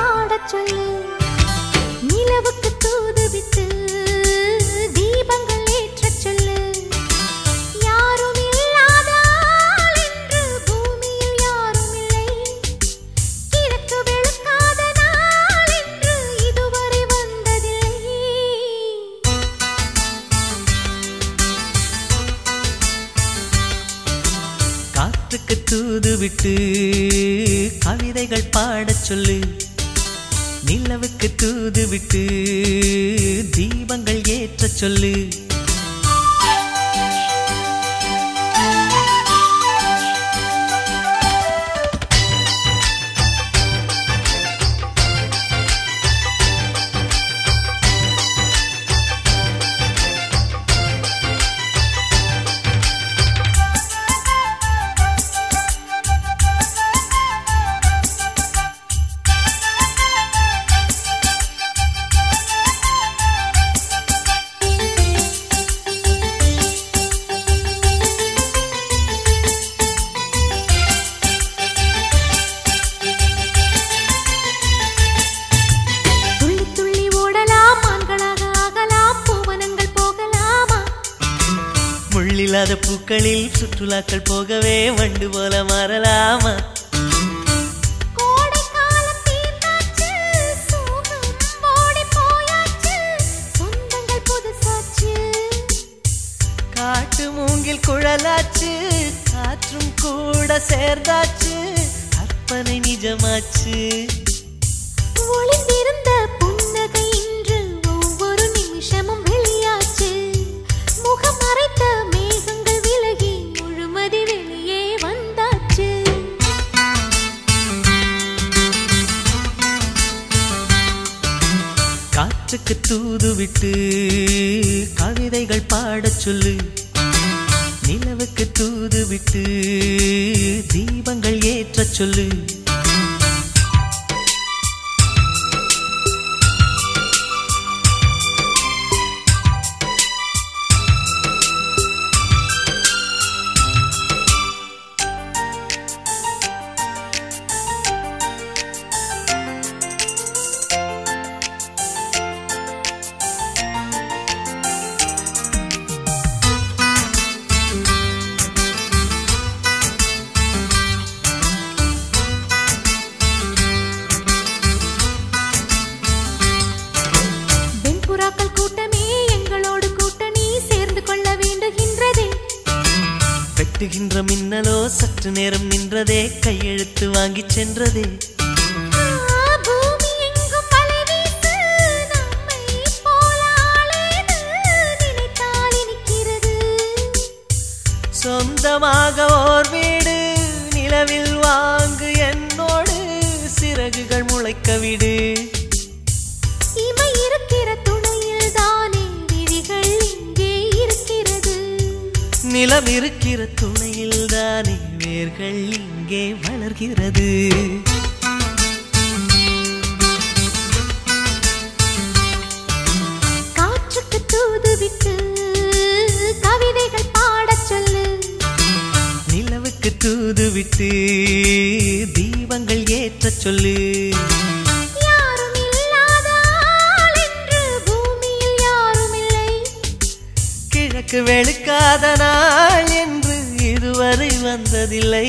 பாடச் சொல்லு. நிலவுக்கு தூதுவித்து தீபங்கள் ஏற்றச் சொல்லு. யாரும் இல்லாத என்று பூமியில் யாரும் இல்லை கிழக்கு விழுக்காத என்று இதுவரை வந்ததில்லை. காற்றுக்கு தூதுவிட்டு கவிதைகள் பாடச் சொல்லு. நிலவுக்கு தூது விட்டு தீபங்கள் ஏற்ற சொல்லு. முள்ளில்லாத பூக்களில் சுற்றுலாக்கள் போகவே வண்டு போல மாறலாமா? காட்டு மூங்கில் குழலாச்சு காற்றும் கூட சேர்ந்தாச்சு கற்பனை நிஜமாச்சு. காற்றுக்கு தூது விட்டு கவிதைகள் பாடச் சொல்லு. நிலவுக்கு தூது விட்டு தீபங்கள் ஏற்றச் சொல்லு. வெட்டுகின்ற மின்னலோ சற்று நேரம் நின்றதே கையெழுத்து வாங்கிச் சென்றதே. சொந்தமாக ஓர் வீடு நிலவில் வாங்கு என்னோடு சிறகுகள் முளைக்க விடு நிலம் இருக்கிற துணையில் தானே வேர்கள் இங்கே வளர்கிறது. காற்றுக்கு தூது விட்டு கவிதைகள் பாடச் சொல்லு. நிலவுக்கு தூது விட்டு தீபங்கள் ஏற்றச் சொல்லு. விளக்கு வெளுக்காத என்று இதுவரை வந்ததில்லை.